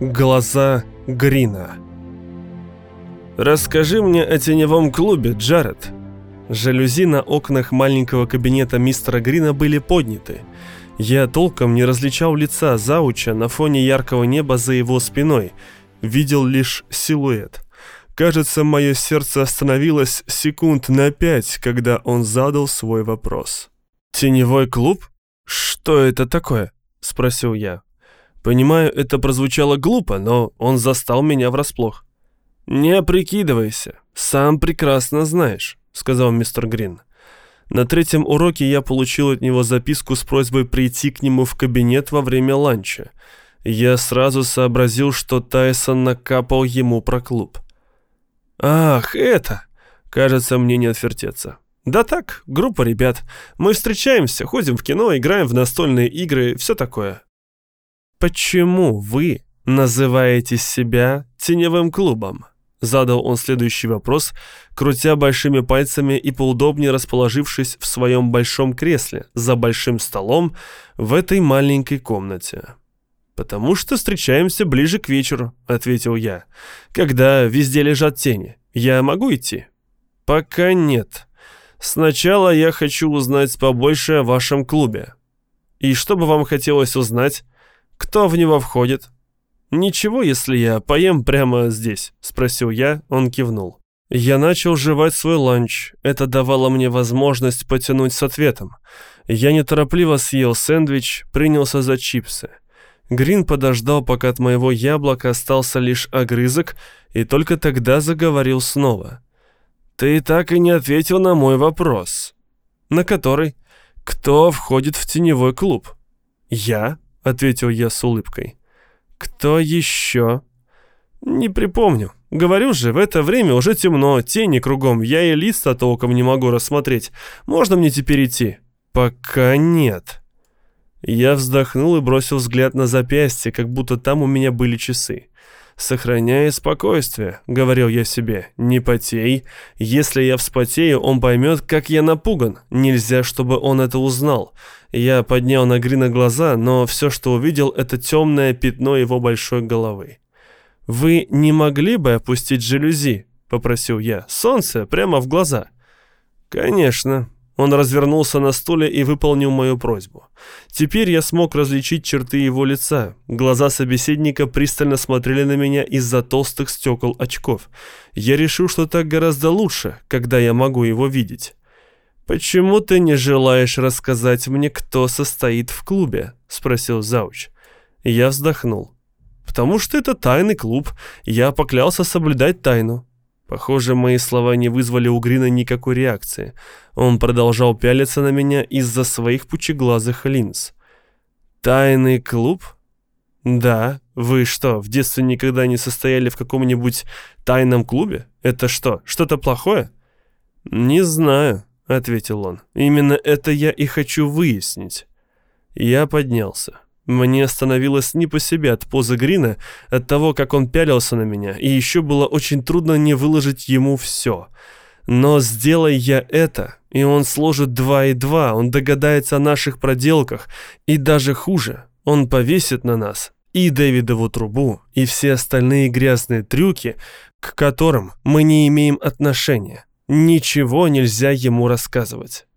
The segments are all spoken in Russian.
Глаза Грина. «Расскажи мне о теневом клубе, Джаред». Жалюзи на окнах маленького кабинета мистера Грина были подняты. Я толком не различал лица зауча на фоне яркого неба за его спиной. Видел лишь силуэт. Кажется, мое сердце остановилось секунд на пять, когда он задал свой вопрос. «Теневой клуб? Что это такое?» – спросил я. Понимаю, это прозвучало глупо, но он застал меня врасплох. «Не прикидывайся, сам прекрасно знаешь», — сказал мистер Грин. На третьем уроке я получил от него записку с просьбой прийти к нему в кабинет во время ланча. Я сразу сообразил, что Тайсон накапал ему про клуб. «Ах, это!» Кажется, мне не отвертеться. «Да так, группа ребят. Мы встречаемся, ходим в кино, играем в настольные игры, все такое. «Почему вы называете себя теневым клубом?» Задал он следующий вопрос, крутя большими пальцами и поудобнее расположившись в своем большом кресле за большим столом в этой маленькой комнате. «Потому что встречаемся ближе к вечеру», — ответил я. «Когда везде лежат тени. Я могу идти?» «Пока нет. Сначала я хочу узнать побольше о вашем клубе». «И что бы вам хотелось узнать?» «Кто в него входит?» «Ничего, если я поем прямо здесь?» – спросил я, он кивнул. Я начал жевать свой ланч. Это давало мне возможность потянуть с ответом. Я неторопливо съел сэндвич, принялся за чипсы. Грин подождал, пока от моего яблока остался лишь огрызок, и только тогда заговорил снова. «Ты так и не ответил на мой вопрос». «На который?» «Кто входит в теневой клуб?» «Я?» — ответил я с улыбкой. «Кто еще?» «Не припомню. Говорю же, в это время уже темно, тени кругом, я и листа толком не могу рассмотреть. Можно мне теперь идти?» «Пока нет». Я вздохнул и бросил взгляд на запястье, как будто там у меня были часы. «Сохраняй спокойствие», — говорил я себе, — «не потей. Если я вспотею, он поймет, как я напуган. Нельзя, чтобы он это узнал». Я поднял на Грина глаза, но все, что увидел, это темное пятно его большой головы. «Вы не могли бы опустить жалюзи?» — попросил я. «Солнце прямо в глаза». «Конечно», он развернулся на стуле и выполнил мою просьбу. Теперь я смог различить черты его лица. Глаза собеседника пристально смотрели на меня из-за толстых стекол очков. Я решил, что так гораздо лучше, когда я могу его видеть. «Почему ты не желаешь рассказать мне, кто состоит в клубе?» — спросил Зауч. Я вздохнул. «Потому что это тайный клуб. Я поклялся соблюдать тайну. Похоже, мои слова не вызвали у Грина никакой реакции. Он продолжал пялиться на меня из-за своих пучеглазых линз. «Тайный клуб?» «Да. Вы что, в детстве никогда не состояли в каком-нибудь тайном клубе? Это что, что-то плохое?» «Не знаю», — ответил он. «Именно это я и хочу выяснить». Я поднялся. Мне становилось не по себе от позы Грина, от того, как он пялился на меня, и еще было очень трудно не выложить ему все. Но сделай я это, и он сложит два и два, он догадается о наших проделках, и даже хуже, он повесит на нас и Дэвидову трубу, и все остальные грязные трюки, к которым мы не имеем отношения. Ничего нельзя ему рассказывать.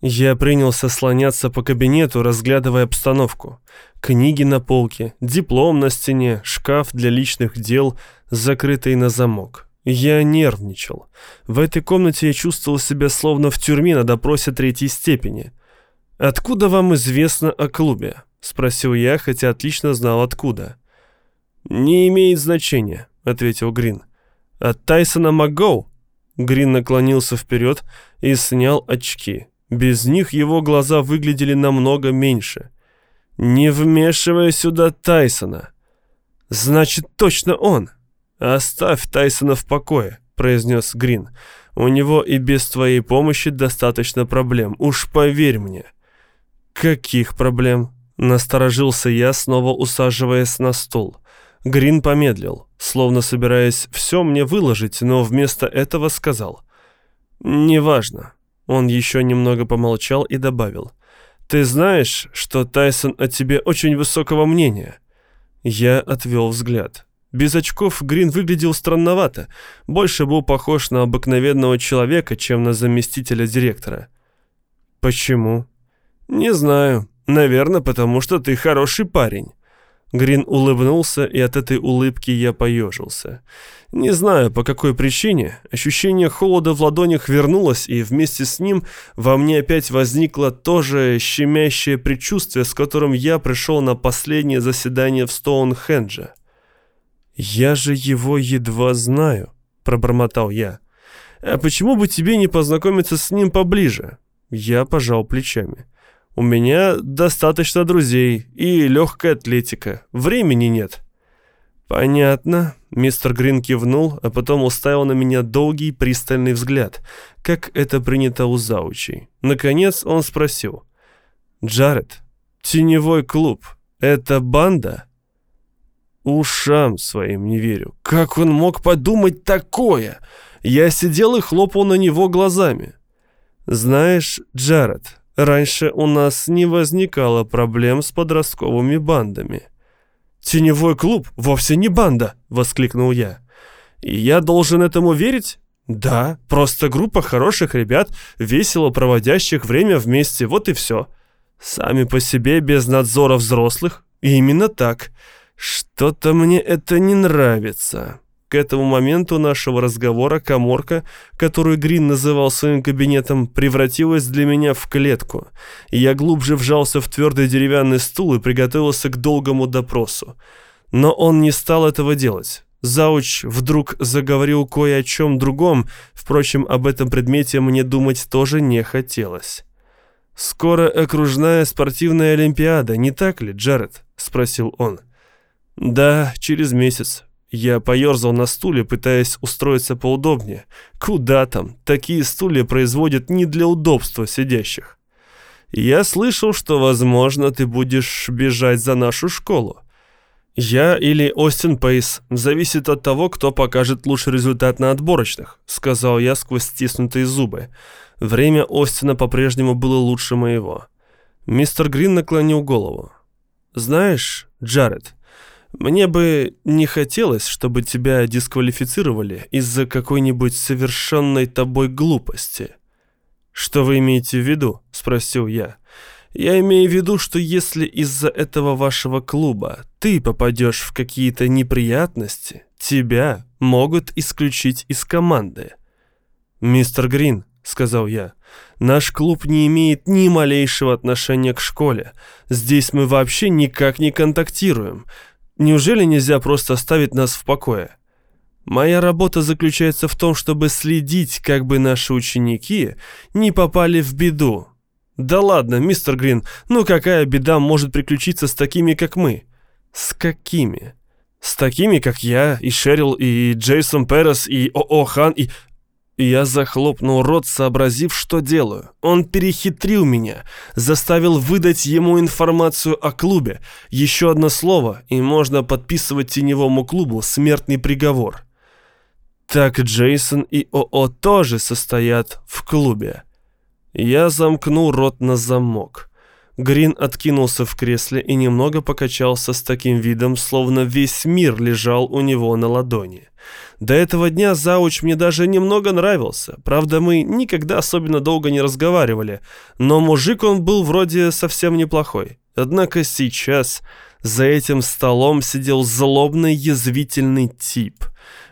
Я принялся слоняться по кабинету, разглядывая обстановку. Книги на полке, диплом на стене, шкаф для личных дел, закрытый на замок. Я нервничал. В этой комнате я чувствовал себя словно в тюрьме на допросе третьей степени. «Откуда вам известно о клубе?» — спросил я, хотя отлично знал откуда. «Не имеет значения», — ответил Грин. «От Тайсона МакГоу?» Грин наклонился вперед и снял очки. Без них его глаза выглядели намного меньше. «Не вмешивай сюда Тайсона!» «Значит, точно он!» «Оставь Тайсона в покое», — произнес Грин. «У него и без твоей помощи достаточно проблем, уж поверь мне». «Каких проблем?» — насторожился я, снова усаживаясь на стул. Грин помедлил, словно собираясь все мне выложить, но вместо этого сказал. «Неважно. Он еще немного помолчал и добавил. «Ты знаешь, что Тайсон о тебе очень высокого мнения?» Я отвел взгляд. Без очков Грин выглядел странновато, больше был похож на обыкновенного человека, чем на заместителя директора. «Почему?» «Не знаю. Наверное, потому что ты хороший парень». Грин улыбнулся, и от этой улыбки я поежился. Не знаю, по какой причине, ощущение холода в ладонях вернулось, и вместе с ним во мне опять возникло то же щемящее предчувствие, с которым я пришел на последнее заседание в Стоунхендже. «Я же его едва знаю», — пробормотал я. «А почему бы тебе не познакомиться с ним поближе?» Я пожал плечами. У меня достаточно друзей и легкая атлетика. Времени нет». «Понятно», — мистер Грин кивнул, а потом уставил на меня долгий пристальный взгляд, как это принято у заучей. Наконец он спросил. «Джаред, теневой клуб — это банда?» Ушам своим не верю. Как он мог подумать такое? Я сидел и хлопал на него глазами. «Знаешь, Джаред, Раньше у нас не возникало проблем с подростковыми бандами. «Теневой клуб вовсе не банда!» — воскликнул я. «И я должен этому верить?» «Да, просто группа хороших ребят, весело проводящих время вместе, вот и все. Сами по себе, без надзора взрослых. И именно так. Что-то мне это не нравится». К этому моменту нашего разговора коморка, которую Грин называл своим кабинетом, превратилась для меня в клетку. Я глубже вжался в твердый деревянный стул и приготовился к долгому допросу. Но он не стал этого делать. Зауч вдруг заговорил кое о чем другом, впрочем, об этом предмете мне думать тоже не хотелось. «Скоро окружная спортивная олимпиада, не так ли, Джаред?» — спросил он. «Да, через месяц. Я поерзал на стуле, пытаясь устроиться поудобнее. Куда там? Такие стулья производят не для удобства сидящих. Я слышал, что, возможно, ты будешь бежать за нашу школу. Я или Остин Пейс. Зависит от того, кто покажет лучший результат на отборочных, сказал я сквозь стиснутые зубы. Время Остина по-прежнему было лучше моего. Мистер Грин наклонил голову. «Знаешь, Джаред, мне бы не хотелось, чтобы тебя дисквалифицировали из-за какой-нибудь совершенной тобой глупости. Что вы имеете в виду? спросил я. Я имею в виду, что если из-за этого вашего клуба ты попадешь в какие-то неприятности, тебя могут исключить из команды. Мистер Грин, сказал я, наш клуб не имеет ни малейшего отношения к школе. Здесь мы вообще никак не контактируем. Неужели нельзя просто оставить нас в покое? Моя работа заключается в том, чтобы следить, как бы наши ученики не попали в беду. Да ладно, мистер Грин, ну какая беда может приключиться с такими, как мы? С какими? С такими, как я, и Шерил, и Джейсон Перес, и ОО Хан, и... Я захлопнул рот, сообразив, что делаю. Он перехитрил меня, заставил выдать ему информацию о клубе. Еще одно слово, и можно подписывать теневому клубу смертный приговор. Так Джейсон и ОО тоже состоят в клубе. Я замкнул рот на замок. Грин откинулся в кресле и немного покачался с таким видом, словно весь мир лежал у него на ладони. До этого дня Зауч мне даже немного нравился. Правда, мы никогда особенно долго не разговаривали, но мужик он был вроде совсем неплохой. Однако сейчас за этим столом сидел злобный, язвительный тип.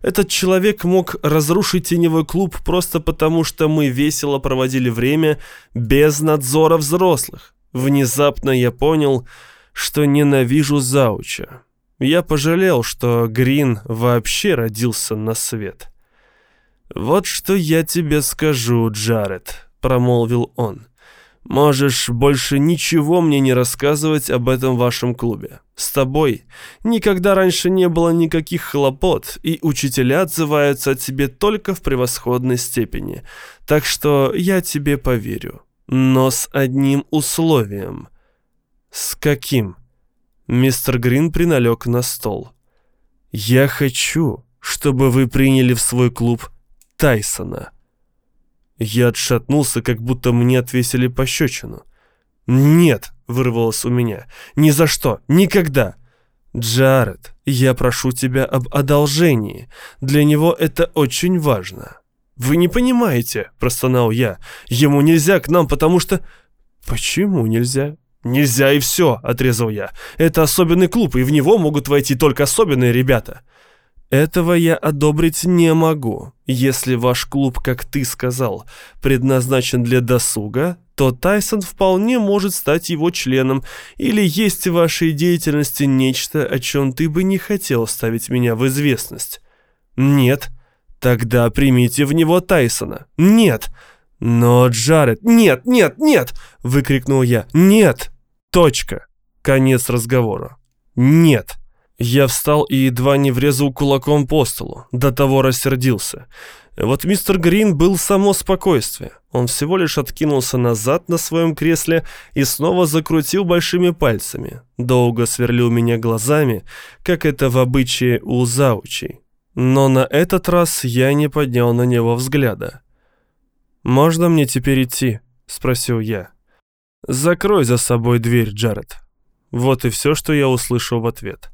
Этот человек мог разрушить теневой клуб просто потому, что мы весело проводили время без надзора взрослых. Внезапно я понял, что ненавижу Зауча. Я пожалел, что Грин вообще родился на свет. «Вот что я тебе скажу, Джаред», — промолвил он. «Можешь больше ничего мне не рассказывать об этом вашем клубе. С тобой никогда раньше не было никаких хлопот, и учителя отзываются о тебе только в превосходной степени. Так что я тебе поверю но с одним условием. С каким? Мистер Грин приналег на стол. Я хочу, чтобы вы приняли в свой клуб Тайсона. Я отшатнулся, как будто мне отвесили пощечину. «Нет!» — вырвалось у меня. «Ни за что! Никогда!» Джаред, я прошу тебя об одолжении. Для него это очень важно. Вы не понимаете, простонал я. Ему нельзя к нам, потому что... Почему нельзя? Нельзя и все, отрезал я. Это особенный клуб, и в него могут войти только особенные ребята. Этого я одобрить не могу. Если ваш клуб, как ты сказал, предназначен для досуга, то Тайсон вполне может стать его членом, или есть в вашей деятельности нечто, о чем ты бы не хотел ставить меня в известность. Нет. Тогда примите в него Тайсона. Нет. Но Джаред... Нет, нет, нет! Выкрикнул я. Нет. Точка. Конец разговора. Нет. Я встал и едва не врезал кулаком по столу, до того рассердился. Вот мистер Грин был само спокойствие. Он всего лишь откинулся назад на своем кресле и снова закрутил большими пальцами. Долго сверлил меня глазами, как это в обычае у заучей. Но на этот раз я не поднял на него взгляда. «Можно мне теперь идти?» — спросил я. «Закрой за собой дверь, Джаред». Вот и все, что я услышал в ответ.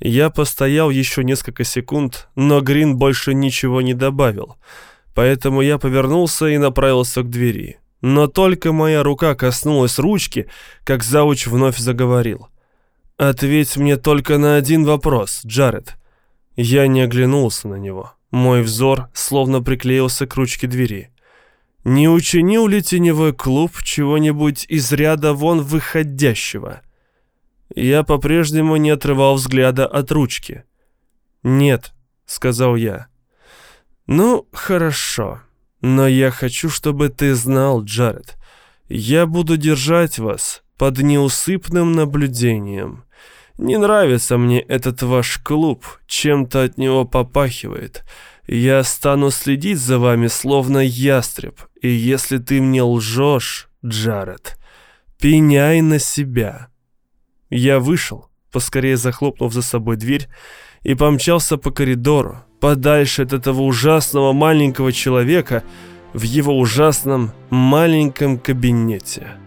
Я постоял еще несколько секунд, но Грин больше ничего не добавил, поэтому я повернулся и направился к двери. Но только моя рука коснулась ручки, как зауч вновь заговорил. «Ответь мне только на один вопрос, Джаред». Я не оглянулся на него. Мой взор словно приклеился к ручке двери. «Не учинил ли теневой клуб чего-нибудь из ряда вон выходящего?» Я по-прежнему не отрывал взгляда от ручки. «Нет», — сказал я. «Ну, хорошо. Но я хочу, чтобы ты знал, Джаред. Я буду держать вас под неусыпным наблюдением. Не нравится мне этот ваш клуб, чем-то от него попахивает. Я стану следить за вами, словно ястреб. И если ты мне лжешь, Джаред, пеняй на себя». Я вышел, поскорее захлопнув за собой дверь, и помчался по коридору, подальше от этого ужасного маленького человека в его ужасном маленьком кабинете.